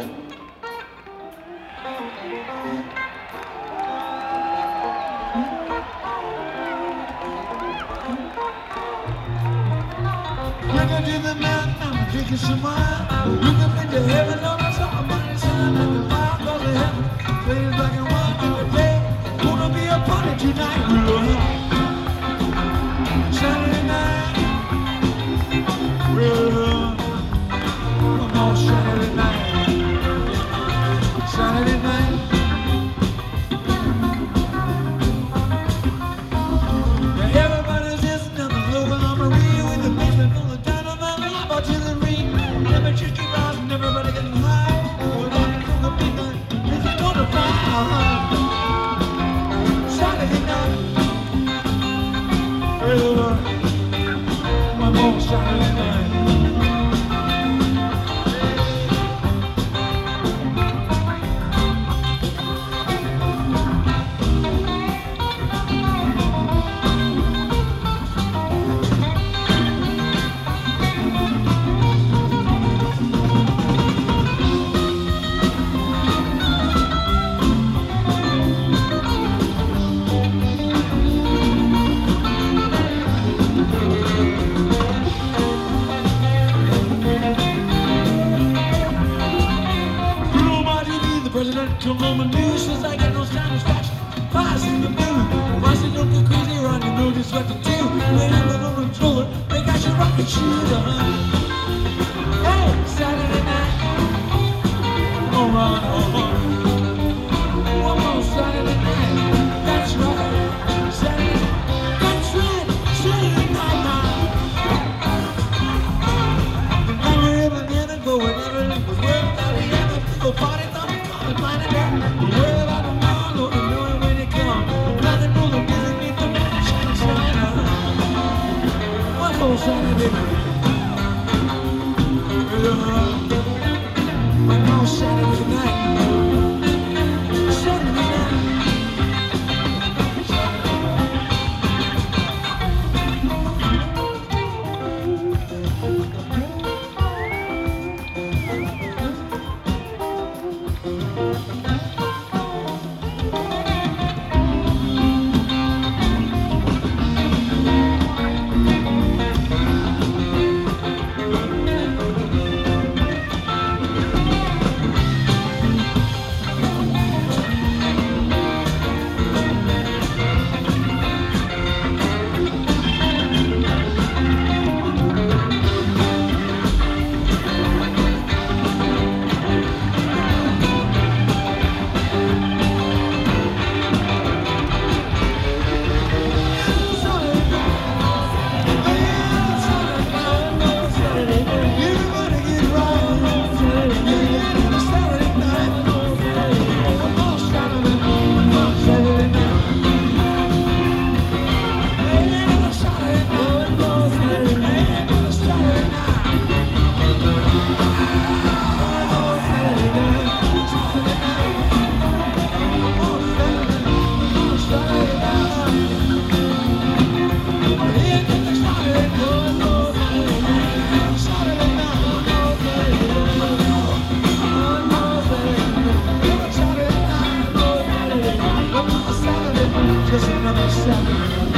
Looking to the mountain, I'm drinking some wine. Looking into heaven, on the top of my sun. TV, the president come on the news says I got no satisfaction. Fires in the moon. Why should don't go crazy around you know just what to do. When I'm the controller, they got your rocket shooter. Hey, Saturday 歌词都没下